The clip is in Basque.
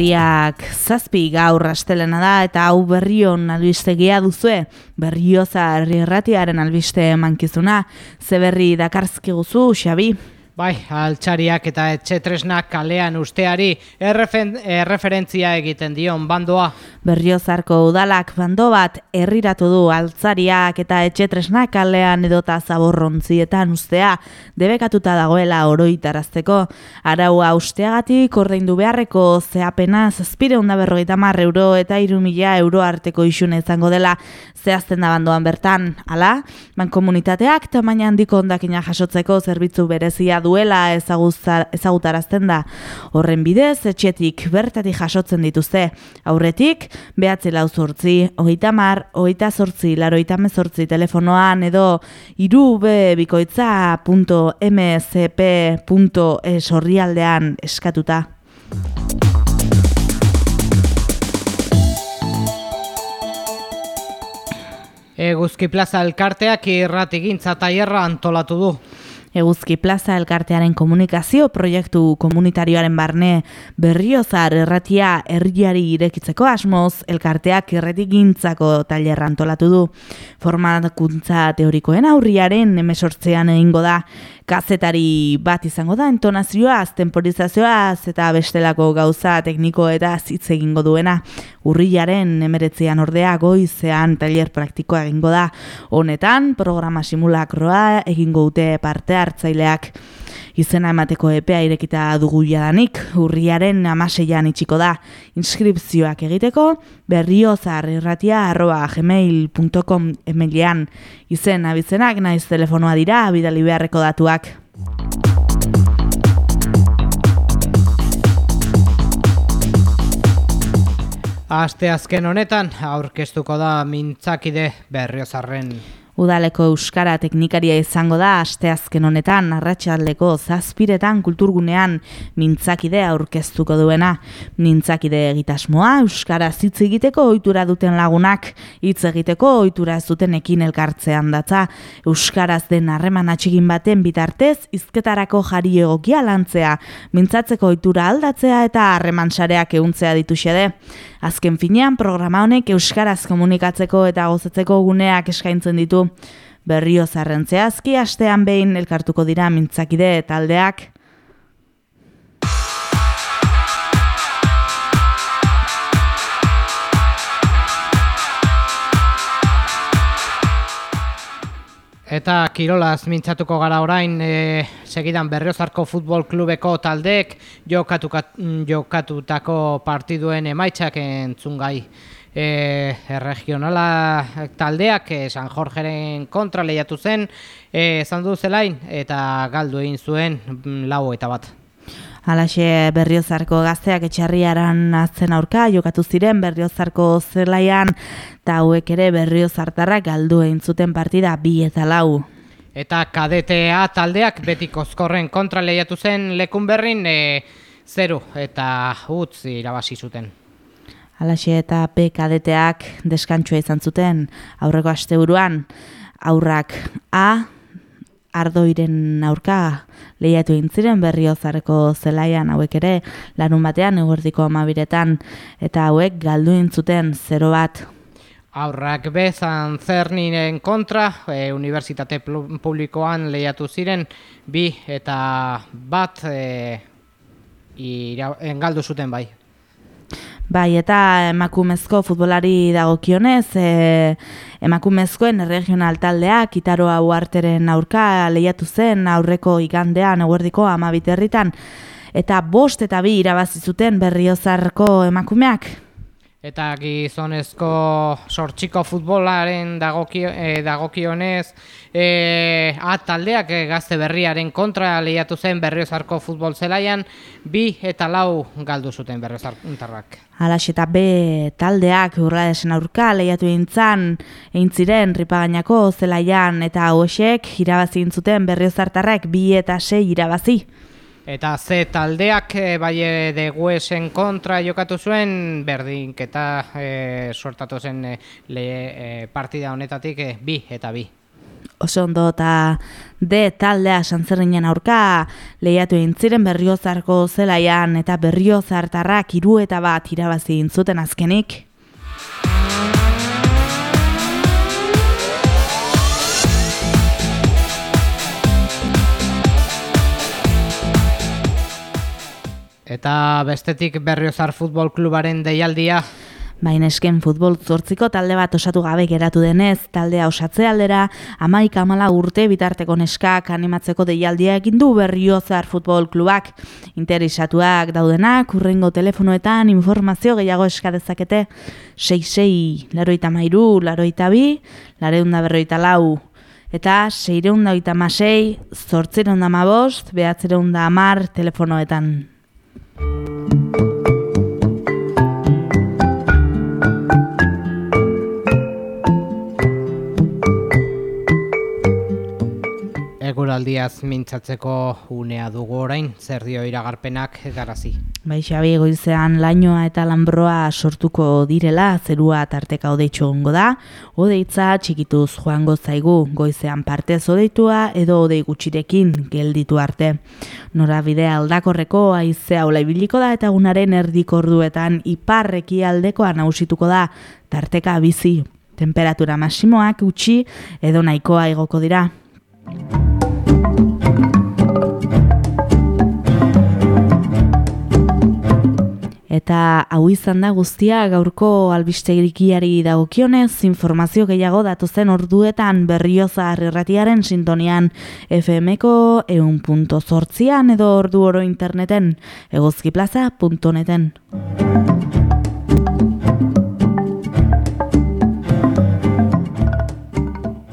Urriak zazpi gaur astelena da eta hau berrion albistegia duzue, berrioza erratiaren albiste mankizuna, ze berri dakarzkiguzu, Xabi? Bai, altxariak eta etxetresnak kalean usteari erreferentzia egiten dion bandoa. Berriozarko udalak bando bat herriratu du altzariak eta etxetresnak kalean edota zaborrontzietan ustea debekatuta dagoela oroitarazteko. Araua usteagatik ordaindu beharreko zeapena zazpire honda berrogeita mar euro eta irumila euro arteko isune izango dela zehazten da bandoan bertan. Hala, komunitateak tamaina handiko ondakina jasotzeko zerbitzu berezia du duela ezagutarazten da. Horren bidez, etxetik bertatik jasotzen dituzte. Aurretik, behatzi lau zortzi, hogeita mar, hogeita zortzi, laroita mezortzi telefonoan edo irube.bikoitza.msp.sorrialdean eskatuta. Eguzki plaza elkarteak irratigintza taierra antolatu du. Eguzki Plaza elkartearen komunikazio proiektu komunitarioaren barne berriozar erratia herriari irekitzeko asmoz elkarteak erretigintzako tailerra antolatu du. Formakuntza teorikoen aurriaren emesortzean egingo da kazetari bat izango da entonazioaz, temporizazioaz eta bestelako gauza tekniko eta zitz egingo duena. Urriaren emeretzean ordea goizean tailer praktikoa egingo da. Honetan, programa simulakroa egingo dute hartzaileak izena emateko epea irekita dugu jadanik, urriaren amaseian itxiko da. Inskripzioak egiteko, berriozar irratia arroba gmail.com emelian izen abizenak naiz telefonoa dira bidali beharreko datuak. Aste azken honetan aurkeztuko da mintzakide berriozarren Udaleko Euskara teknikaria izango da asteazken honetan arratsaldeko zazpiretan kulturgunean mintzakide aurkeztuko duena. Mintzakide egitasmoa Euskara zitz egiteko ohitura duten lagunak hitz egiteko ohitura ez dutenekin elkartzean datza. Euskaraz den harreman atxigin baten bitartez hizketarako jari egokia lantzea, mintzatzeko ohitura aldatzea eta harreman sareak ehuntzea ditu xede. Azken finean programa honek euskaraz komunikatzeko eta gozatzeko guneak eskaintzen ditu. Berrio zarrentzeazki astean behin elkartuko dira mintzakide taldeak. Eta Kirolaz mintzatuko gara orain, e, segidan Berriozarko Futbol Klubeko taldeek jokatutako partiduen emaitzak entzungai. E, regionala taldeak e, San Jorgeren kontra lehiatu zen, e, zandu zelain eta galdu egin zuen mm, lau eta bat. Alaxe berriozarko gazteak etxarriaran atzen aurka, jokatu ziren berriozarko zelaian, eta hauek ere berriozartarrak galdu egin zuten partida bi eta lau. Eta kadetea taldeak beti kozkorren kontra lehiatu zen lekun berrin e, zeru eta utz irabazi zuten. Alaxe eta P kadeteak deskantzua izan zuten aurreko asteburuan aurrak A, ardoiren aurka lehiatu intziren berriozareko zelaian hauek ere lanun batean eguerdiko amabiretan eta hauek galdu intzuten zero bat. Aurrak bezan zerninen kontra, e, Unibertsitate Publikoan lehiatu ziren bi eta bat e, engaldu zuten bai. Bai, eta emakumezko futbolari dagokionez, e, emakumezkoen regional taldeak itaroa uarteren aurka lehiatu zen aurreko igandean eguerdiko amabiterritan, eta bost eta bi irabazi zuten berriozarko emakumeak. Eta gizonezko sortxiko futbolaren dagokio, e, dagokionez e, A taldeak e, gazte berriaren kontra lehiatu zen berriozarko futbol zelaian bi eta lau galdu zuten berriozartarrak. Alax eta B taldeak urradesen aurka lehiatu eintzan eintziren ripagainako zelaian eta hoxek irabazi zuten berriozartarrak bi eta sei irabazi. Eta ze taldeak e, bai eh, de guesen kontra jokatu zuen berdinketa e, suertatu zen e, le, partida honetatik bi eta bi. Oso ondo eta de taldea santzerrinen aurka lehiatu intziren berriozarko zelaian eta berriozartarrak iru eta bat irabazi intzuten azkenik. Eta bestetik berriozar futbol klubaren deialdia Baina esken futbol zortziko talde bat osatu gabe geratu denez, taldea osatze aldera, amaik amala urte bitarteko neskak animatzeko deialdia egin du berriozar futbol klubak. Interesatuak daudenak, urrengo telefonoetan informazio gehiago eskadezakete 66, laroita mairu, laroita bi, lareunda berroita lau. Eta seireunda oita masei, zortzireunda mabost, behatzireunda amar telefonoetan. Eguraldiaz mintzatzeko unea dugu orain, zer dio iragarpenak garazi. Bai, Xabi, goizean lainoa eta lanbroa sortuko direla, zerua tarteka odeitxo ongo da, odeitza txikituz joango zaigu, goizean partez odeitua edo odei gutxirekin gelditu arte. Norabide aldakorreko aizea ola ibiliko da eta gunaren erdikorduetan iparreki aldekoa nausituko da, tarteka bizi. Temperatura masimoak utxi edo nahikoa igoko dira. Eta hau izan da guztia gaurko albistegrikiari dagokionez informazio gehiago datozen orduetan berrioza erratiaren sintonian FMko eun punto edo ordu oro interneten egozkiplaza.neten.